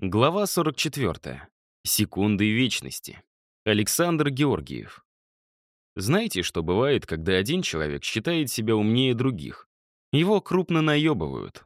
Глава 44. Секунды вечности. Александр Георгиев. Знаете, что бывает, когда один человек считает себя умнее других? Его крупно наебывают.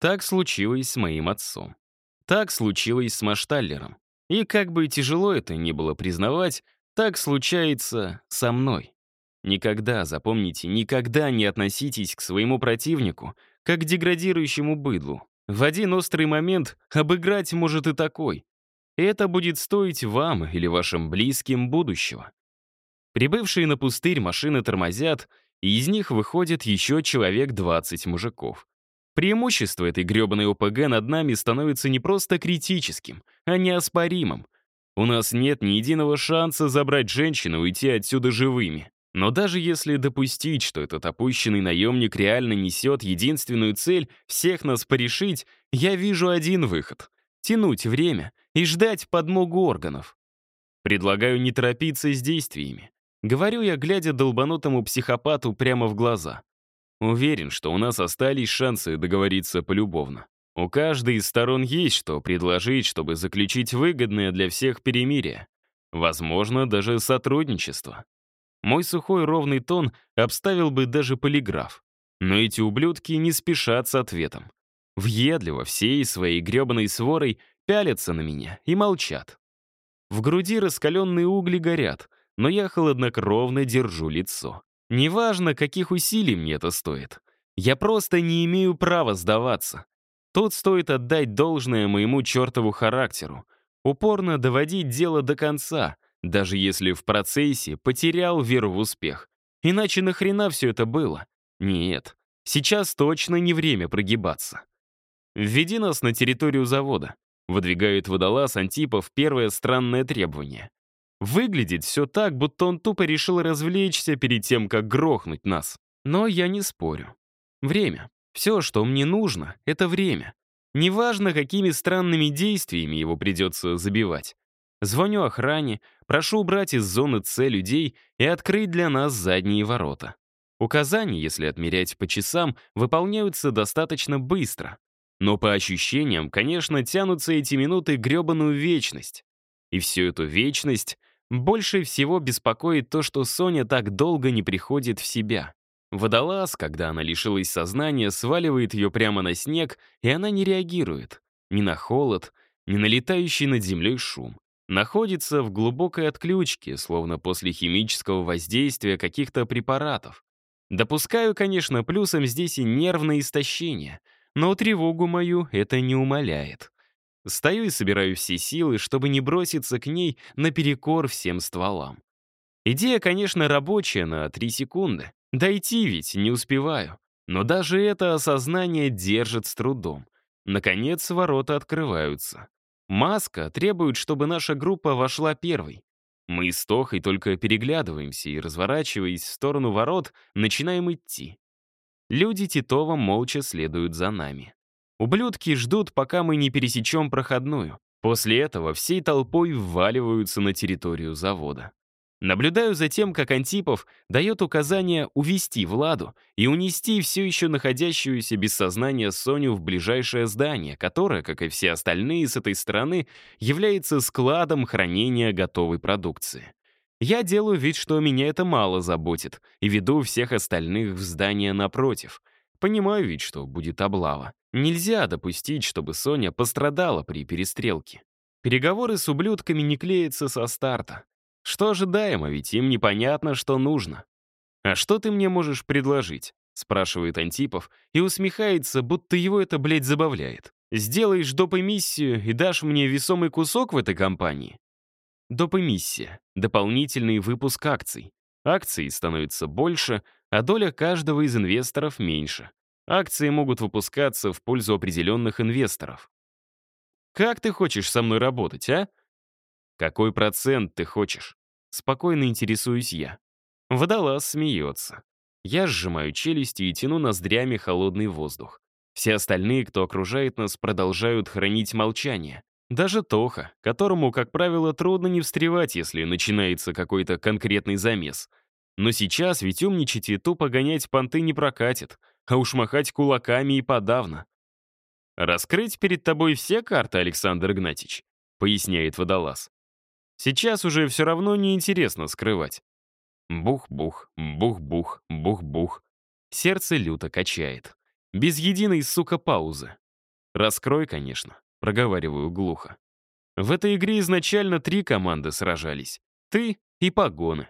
Так случилось с моим отцом. Так случилось с Машталлером. И как бы тяжело это ни было признавать, так случается со мной. Никогда, запомните, никогда не относитесь к своему противнику как к деградирующему быдлу, в один острый момент обыграть может и такой. Это будет стоить вам или вашим близким будущего. Прибывшие на пустырь машины тормозят, и из них выходит еще человек 20 мужиков. Преимущество этой гребаной ОПГ над нами становится не просто критическим, а неоспоримым. У нас нет ни единого шанса забрать женщину и уйти отсюда живыми. Но даже если допустить, что этот опущенный наемник реально несет единственную цель всех нас порешить, я вижу один выход — тянуть время и ждать подмогу органов. Предлагаю не торопиться с действиями. Говорю я, глядя долбанутому психопату прямо в глаза. Уверен, что у нас остались шансы договориться полюбовно. У каждой из сторон есть что предложить, чтобы заключить выгодное для всех перемирие. Возможно, даже сотрудничество. Мой сухой ровный тон обставил бы даже полиграф. Но эти ублюдки не спешат с ответом. Въедливо всей своей гребаной сворой пялятся на меня и молчат. В груди раскаленные угли горят, но я холоднокровно держу лицо. Неважно, каких усилий мне это стоит. Я просто не имею права сдаваться. Тут стоит отдать должное моему чертову характеру. Упорно доводить дело до конца, даже если в процессе потерял веру в успех. Иначе нахрена все это было? Нет, сейчас точно не время прогибаться. «Введи нас на территорию завода», — выдвигает водолаз Антипов первое странное требование. Выглядит все так, будто он тупо решил развлечься перед тем, как грохнуть нас. Но я не спорю. Время. Все, что мне нужно, — это время. Неважно, какими странными действиями его придется забивать. Звоню охране, прошу убрать из зоны С людей и открыть для нас задние ворота. Указания, если отмерять по часам, выполняются достаточно быстро. Но по ощущениям, конечно, тянутся эти минуты гребаную вечность. И всю эту вечность больше всего беспокоит то, что Соня так долго не приходит в себя. Водолаз, когда она лишилась сознания, сваливает ее прямо на снег, и она не реагирует. Ни на холод, ни на летающий над землей шум находится в глубокой отключке, словно после химического воздействия каких-то препаратов. Допускаю, конечно, плюсом здесь и нервное истощение, но тревогу мою это не умаляет. Стою и собираю все силы, чтобы не броситься к ней наперекор всем стволам. Идея, конечно, рабочая на три секунды. Дойти ведь не успеваю. Но даже это осознание держит с трудом. Наконец, ворота открываются. Маска требует, чтобы наша группа вошла первой. Мы с Тохой только переглядываемся и, разворачиваясь в сторону ворот, начинаем идти. Люди Титова молча следуют за нами. Ублюдки ждут, пока мы не пересечем проходную. После этого всей толпой вваливаются на территорию завода. Наблюдаю за тем, как Антипов дает указание увести Владу и унести все еще находящуюся без сознания Соню в ближайшее здание, которое, как и все остальные с этой стороны, является складом хранения готовой продукции. Я делаю вид, что меня это мало заботит, и веду всех остальных в здание напротив. Понимаю ведь, что будет облава. Нельзя допустить, чтобы Соня пострадала при перестрелке. Переговоры с ублюдками не клеятся со старта. Что ожидаемо, ведь им непонятно, что нужно. «А что ты мне можешь предложить?» — спрашивает Антипов и усмехается, будто его это, блядь, забавляет. «Сделаешь доп. эмиссию и дашь мне весомый кусок в этой компании?» Доп. эмиссия — дополнительный выпуск акций. Акций становится больше, а доля каждого из инвесторов меньше. Акции могут выпускаться в пользу определенных инвесторов. «Как ты хочешь со мной работать, а?» «Какой процент ты хочешь?» Спокойно интересуюсь я. Водолаз смеется. Я сжимаю челюсти и тяну ноздрями холодный воздух. Все остальные, кто окружает нас, продолжают хранить молчание. Даже Тоха, которому, как правило, трудно не встревать, если начинается какой-то конкретный замес. Но сейчас ведь умничать и тупо гонять понты не прокатит, а уж махать кулаками и подавно. «Раскрыть перед тобой все карты, Александр Игнатьич», — поясняет водолаз. «Сейчас уже все равно неинтересно скрывать». Бух-бух, бух-бух, бух-бух. Сердце люто качает. Без единой, сука, паузы. «Раскрой, конечно», — проговариваю глухо. В этой игре изначально три команды сражались. Ты и погоны.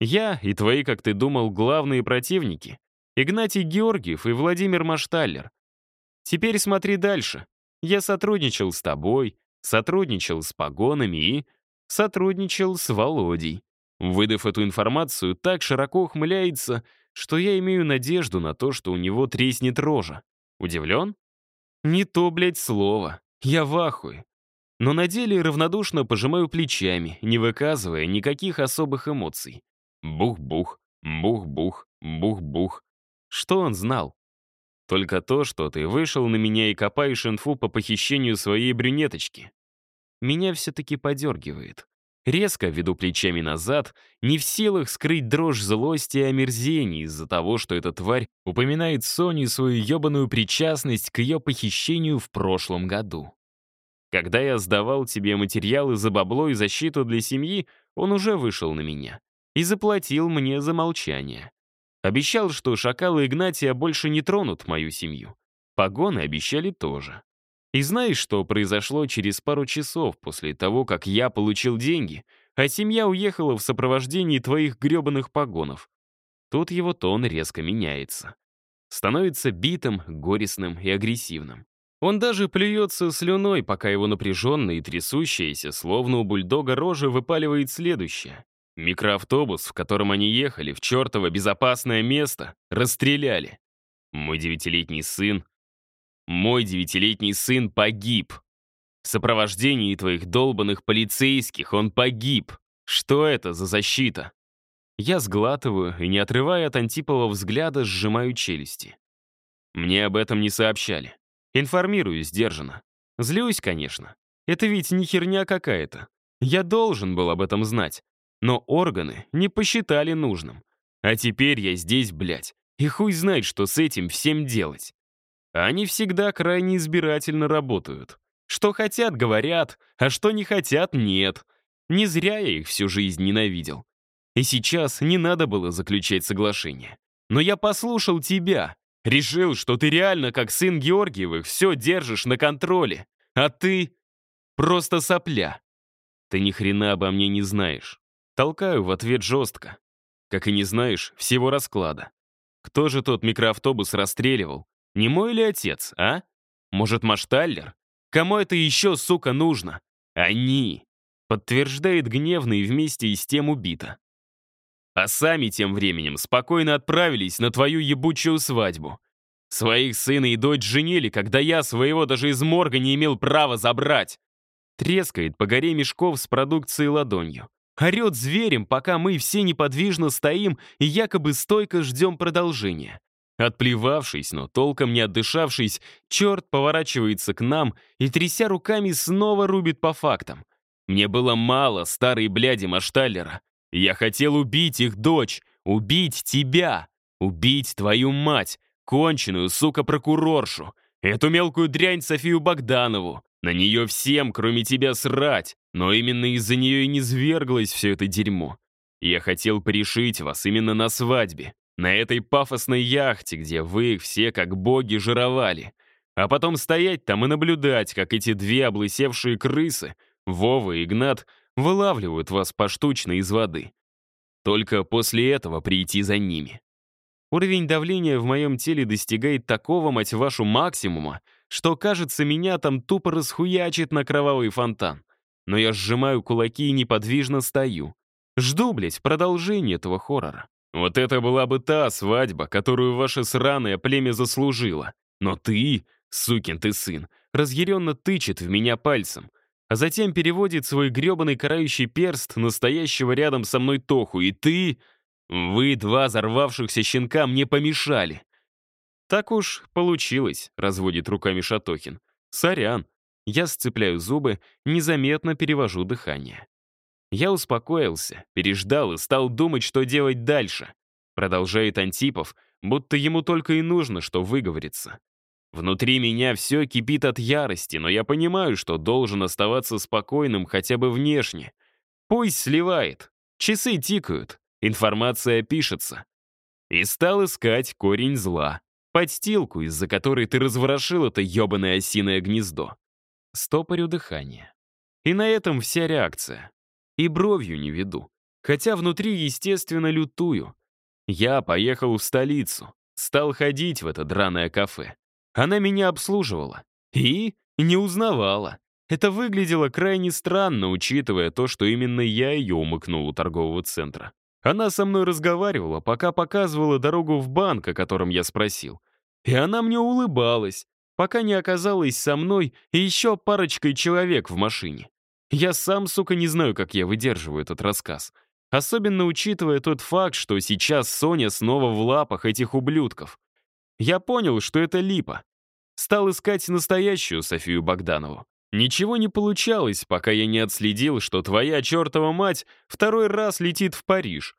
Я и твои, как ты думал, главные противники. Игнатий Георгиев и Владимир Машталлер. Теперь смотри дальше. Я сотрудничал с тобой, сотрудничал с погонами и сотрудничал с Володей. Выдав эту информацию, так широко ухмыляется, что я имею надежду на то, что у него треснет рожа. Удивлен? Не то, блядь, слово. Я в ахуе но на деле равнодушно пожимаю плечами, не выказывая никаких особых эмоций. Бух-бух, бух-бух, бух-бух. Что он знал? Только то, что ты вышел на меня и копаешь инфу по похищению своей брюнеточки. Меня все-таки подергивает. Резко веду плечами назад, не в силах скрыть дрожь злости и омерзения из-за того, что эта тварь упоминает Соню свою ебаную причастность к ее похищению в прошлом году. Когда я сдавал тебе материалы за бабло и защиту для семьи, он уже вышел на меня и заплатил мне за молчание. Обещал, что шакалы Игнатия больше не тронут мою семью. Погоны обещали тоже. И знаешь, что произошло через пару часов после того, как я получил деньги, а семья уехала в сопровождении твоих гребаных погонов? Тут его тон резко меняется. Становится битым, горестным и агрессивным. Он даже плюется слюной, пока его напряженная и трясущаяся, словно у бульдога рожа, выпаливает следующее. Микроавтобус, в котором они ехали, в чертово безопасное место, расстреляли. Мой девятилетний сын... Мой девятилетний сын погиб. В сопровождении твоих долбанных полицейских он погиб. Что это за защита? Я сглатываю и, не отрывая от Антипова взгляда, сжимаю челюсти. Мне об этом не сообщали. Информирую сдержанно. Злюсь, конечно. Это ведь не херня какая-то. Я должен был об этом знать. Но органы не посчитали нужным. А теперь я здесь, блядь. И хуй знает, что с этим всем делать. Они всегда крайне избирательно работают. Что хотят, говорят, а что не хотят, нет. Не зря я их всю жизнь ненавидел. И сейчас не надо было заключать соглашение. Но я послушал тебя, Решил, что ты реально, как сын Георгиевых, все держишь на контроле. А ты просто сопля. Ты ни хрена обо мне не знаешь. Толкаю в ответ жестко. Как и не знаешь всего расклада. Кто же тот микроавтобус расстреливал? Не мой ли отец, а? Может, Машталлер? Кому это еще, сука, нужно? Они. Подтверждает гневно и вместе и с тем убито. А сами тем временем спокойно отправились на твою ебучую свадьбу. Своих сына и дочь женили, когда я своего даже из морга не имел права забрать. Трескает по горе мешков с продукцией ладонью. Орет зверем, пока мы все неподвижно стоим и якобы стойко ждем продолжения. Отплевавшись, но толком не отдышавшись, черт поворачивается к нам и, тряся руками, снова рубит по фактам. Мне было мало старой бляди Машталлера. Я хотел убить их дочь, убить тебя, убить твою мать, конченую, сука, прокуроршу, эту мелкую дрянь Софию Богданову. На нее всем, кроме тебя, срать, но именно из-за нее и не зверглось все это дерьмо. Я хотел порешить вас именно на свадьбе, на этой пафосной яхте, где вы их все как боги жировали, а потом стоять там и наблюдать, как эти две облысевшие крысы, Вова и Игнат, вылавливают вас поштучно из воды. Только после этого прийти за ними. Уровень давления в моем теле достигает такого, мать вашу, максимума, что, кажется, меня там тупо расхуячит на кровавый фонтан. Но я сжимаю кулаки и неподвижно стою. Жду, блядь, продолжения этого хоррора. Вот это была бы та свадьба, которую ваше сраное племя заслужило. Но ты, сукин ты сын, разъяренно тычет в меня пальцем, а затем переводит свой гребаный карающий перст настоящего рядом со мной Тоху, и ты... Вы, два взорвавшихся щенка, мне помешали. Так уж получилось, разводит руками Шатохин. Сорян. Я сцепляю зубы, незаметно перевожу дыхание. Я успокоился, переждал и стал думать, что делать дальше. Продолжает Антипов, будто ему только и нужно, что выговориться. Внутри меня все кипит от ярости, но я понимаю, что должен оставаться спокойным хотя бы внешне. Пусть сливает. Часы тикают, информация пишется. И стал искать корень зла. Подстилку, из-за которой ты разворошил это ебаное осиное гнездо. Стопорю дыхание. И на этом вся реакция. И бровью не веду. Хотя внутри, естественно, лютую. Я поехал в столицу. Стал ходить в это драное кафе. Она меня обслуживала. И не узнавала. Это выглядело крайне странно, учитывая то, что именно я ее умыкнул у торгового центра. Она со мной разговаривала, пока показывала дорогу в банк, о котором я спросил. И она мне улыбалась, пока не оказалась со мной и еще парочкой человек в машине. Я сам, сука, не знаю, как я выдерживаю этот рассказ. Особенно учитывая тот факт, что сейчас Соня снова в лапах этих ублюдков. Я понял, что это липа. Стал искать настоящую Софию Богданову. Ничего не получалось, пока я не отследил, что твоя чертова мать второй раз летит в Париж.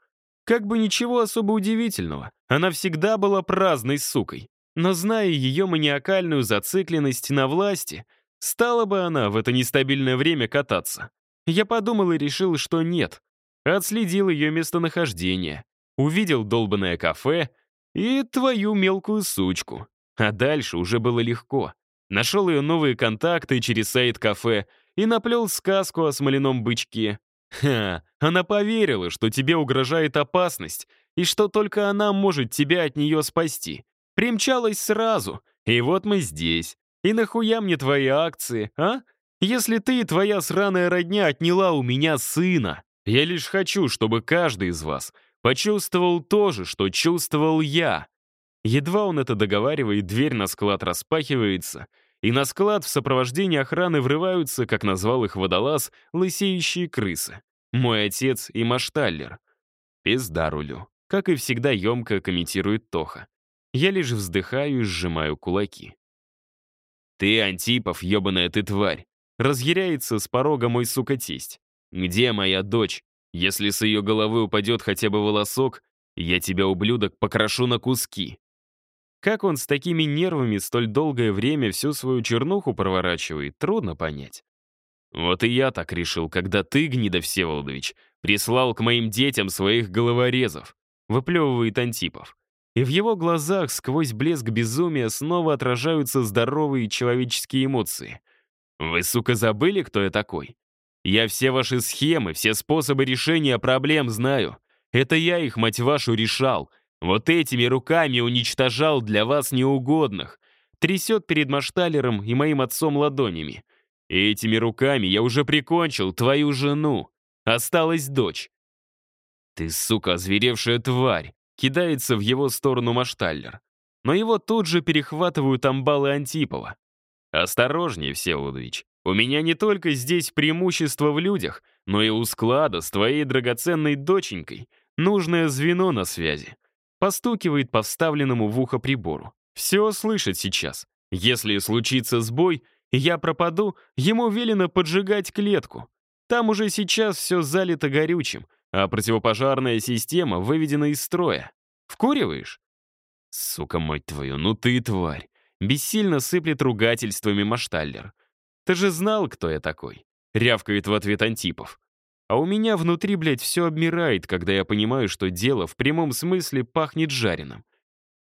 Как бы ничего особо удивительного. Она всегда была праздной сукой. Но зная ее маниакальную зацикленность на власти, стала бы она в это нестабильное время кататься. Я подумал и решил, что нет. Отследил ее местонахождение. Увидел долбанное кафе и твою мелкую сучку. А дальше уже было легко. Нашел ее новые контакты через сайт кафе и наплел сказку о смоляном бычке. Ха, она поверила, что тебе угрожает опасность, и что только она может тебя от нее спасти. Примчалась сразу, и вот мы здесь. И нахуя мне твои акции, а? Если ты и твоя сраная родня отняла у меня сына, я лишь хочу, чтобы каждый из вас почувствовал то же, что чувствовал я. Едва он это договаривает, дверь на склад распахивается, и на склад в сопровождении охраны врываются, как назвал их водолаз, лысеющие крысы. Мой отец и Машталлер. Пизда рулю. Как и всегда емко комментирует Тоха. Я лишь вздыхаю и сжимаю кулаки. «Ты, Антипов, ебаная ты тварь!» Разъяряется с порога мой сука-тесть. «Где моя дочь? Если с ее головы упадет хотя бы волосок, я тебя, ублюдок, покрошу на куски». Как он с такими нервами столь долгое время всю свою чернуху проворачивает, трудно понять. Вот и я так решил, когда ты, Гнида Всеволодович, прислал к моим детям своих головорезов, выплевывает Антипов. И в его глазах сквозь блеск безумия снова отражаются здоровые человеческие эмоции. Вы, сука, забыли, кто я такой? Я все ваши схемы, все способы решения проблем знаю. Это я их, мать вашу, решал. Вот этими руками уничтожал для вас неугодных. Трясет перед Машталером и моим отцом ладонями. И этими руками я уже прикончил твою жену. Осталась дочь. Ты, сука, озверевшая тварь. Кидается в его сторону Машталлер. Но его тут же перехватывают амбалы Антипова. «Осторожнее, Всеволодович. У меня не только здесь преимущество в людях, но и у склада с твоей драгоценной доченькой нужное звено на связи. Постукивает по вставленному в ухо прибору. Все слышит сейчас. Если случится сбой, я пропаду, ему велено поджигать клетку. Там уже сейчас все залито горючим, а противопожарная система выведена из строя. Вкуриваешь? Сука, мать твою, ну ты тварь. Бессильно сыплет ругательствами Машталлер. Ты же знал, кто я такой. Рявкает в ответ Антипов. А у меня внутри, блядь, все обмирает, когда я понимаю, что дело в прямом смысле пахнет жареным.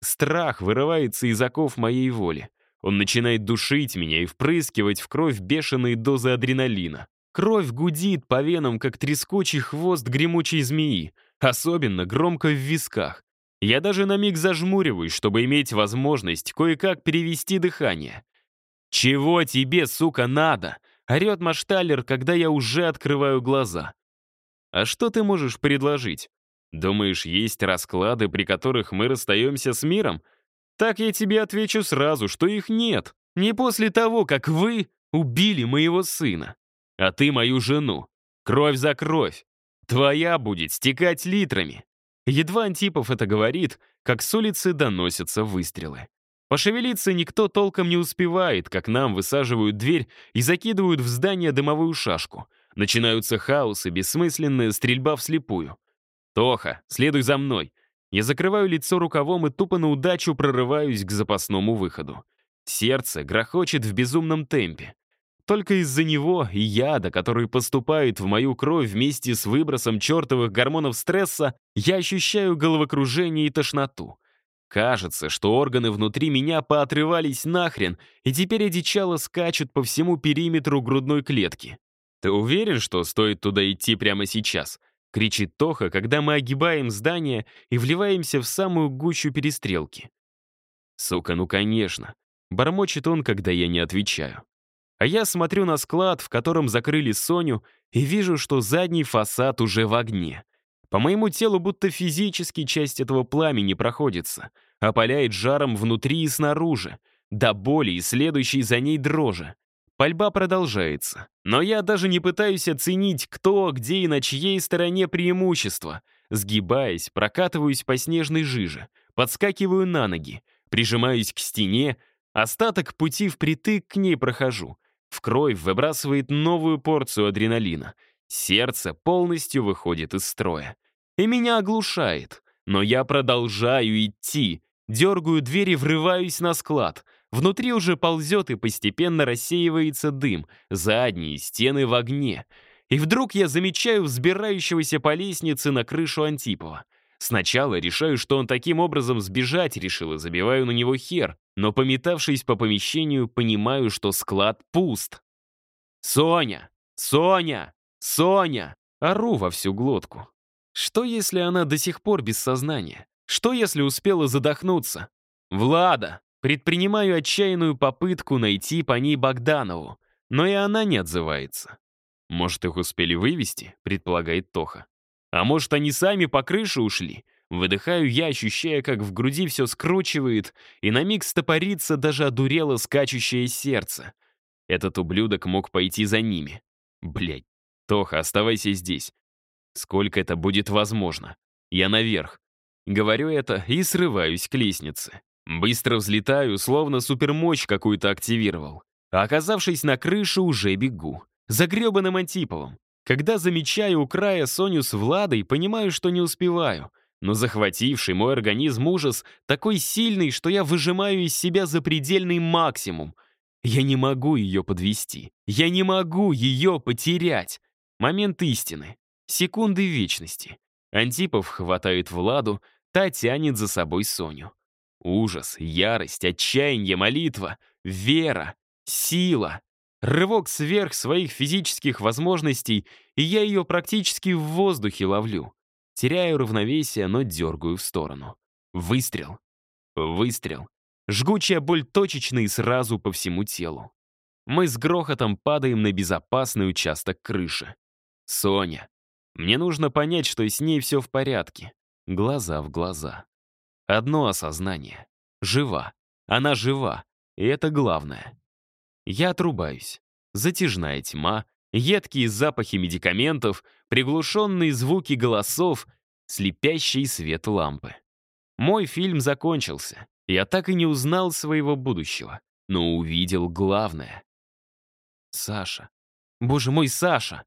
Страх вырывается из оков моей воли. Он начинает душить меня и впрыскивать в кровь бешеные дозы адреналина. Кровь гудит по венам, как трескучий хвост гремучей змеи, особенно громко в висках. Я даже на миг зажмуриваюсь, чтобы иметь возможность кое-как перевести дыхание. «Чего тебе, сука, надо?» — орет Машталер, когда я уже открываю глаза. А что ты можешь предложить? Думаешь, есть расклады, при которых мы расстаемся с миром? Так я тебе отвечу сразу, что их нет. Не после того, как вы убили моего сына. А ты мою жену. Кровь за кровь. Твоя будет стекать литрами. Едва Антипов это говорит, как с улицы доносятся выстрелы. Пошевелиться никто толком не успевает, как нам высаживают дверь и закидывают в здание дымовую шашку — Начинаются хаос и бессмысленная стрельба вслепую. «Тоха, следуй за мной!» Я закрываю лицо рукавом и тупо на удачу прорываюсь к запасному выходу. Сердце грохочет в безумном темпе. Только из-за него и яда, который поступает в мою кровь вместе с выбросом чертовых гормонов стресса, я ощущаю головокружение и тошноту. Кажется, что органы внутри меня поотрывались нахрен, и теперь одичало скачут по всему периметру грудной клетки. «Ты уверен, что стоит туда идти прямо сейчас?» — кричит Тоха, когда мы огибаем здание и вливаемся в самую гущу перестрелки. «Сука, ну конечно!» — бормочет он, когда я не отвечаю. А я смотрю на склад, в котором закрыли Соню, и вижу, что задний фасад уже в огне. По моему телу будто физически часть этого пламени проходится, опаляет жаром внутри и снаружи, до боли и следующей за ней дрожи. Пальба продолжается, но я даже не пытаюсь оценить, кто, где и на чьей стороне преимущество. Сгибаясь, прокатываюсь по снежной жиже, подскакиваю на ноги, прижимаюсь к стене, остаток пути впритык к ней прохожу. В кровь выбрасывает новую порцию адреналина — Сердце полностью выходит из строя. И меня оглушает. Но я продолжаю идти. Дергаю дверь и врываюсь на склад. Внутри уже ползет и постепенно рассеивается дым. Задние стены в огне. И вдруг я замечаю взбирающегося по лестнице на крышу Антипова. Сначала решаю, что он таким образом сбежать решил и забиваю на него хер, но, пометавшись по помещению, понимаю, что склад пуст. «Соня! Соня!» «Соня!» — ору во всю глотку. Что, если она до сих пор без сознания? Что, если успела задохнуться? «Влада!» Предпринимаю отчаянную попытку найти по ней Богданову, но и она не отзывается. «Может, их успели вывести?» — предполагает Тоха. «А может, они сами по крыше ушли?» Выдыхаю я, ощущая, как в груди все скручивает, и на миг стопорится даже одурело скачущее сердце. Этот ублюдок мог пойти за ними. Блять, «Тоха, оставайся здесь. Сколько это будет возможно? Я наверх». Говорю это и срываюсь к лестнице. Быстро взлетаю, словно супермощь какую-то активировал. А оказавшись на крыше, уже бегу. За гребаным Антиповым. Когда замечаю у края Соню с Владой, понимаю, что не успеваю. Но захвативший мой организм ужас такой сильный, что я выжимаю из себя запредельный максимум. Я не могу ее подвести. Я не могу ее потерять. Момент истины. Секунды вечности. Антипов хватает Владу, та тянет за собой Соню. Ужас, ярость, отчаяние, молитва, вера, сила. Рывок сверх своих физических возможностей, и я ее практически в воздухе ловлю. Теряю равновесие, но дергаю в сторону. Выстрел. Выстрел. Жгучая боль точечно и сразу по всему телу. Мы с грохотом падаем на безопасный участок крыши. Соня. Мне нужно понять, что с ней все в порядке. Глаза в глаза. Одно осознание. Жива. Она жива. И это главное. Я отрубаюсь. Затяжная тьма, едкие запахи медикаментов, приглушенные звуки голосов, слепящий свет лампы. Мой фильм закончился. Я так и не узнал своего будущего, но увидел главное. Саша. Боже мой, Саша!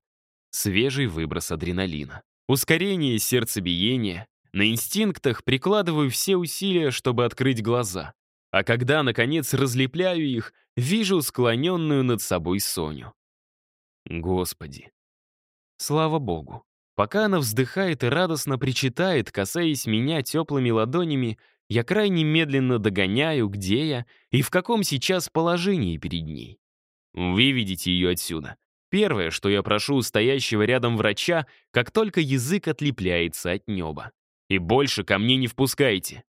Свежий выброс адреналина. Ускорение сердцебиения. На инстинктах прикладываю все усилия, чтобы открыть глаза. А когда, наконец, разлепляю их, вижу склоненную над собой Соню. Господи. Слава Богу. Пока она вздыхает и радостно причитает, касаясь меня теплыми ладонями, я крайне медленно догоняю, где я и в каком сейчас положении перед ней. Выведите ее отсюда. Первое, что я прошу у стоящего рядом врача, как только язык отлепляется от неба. И больше ко мне не впускайте.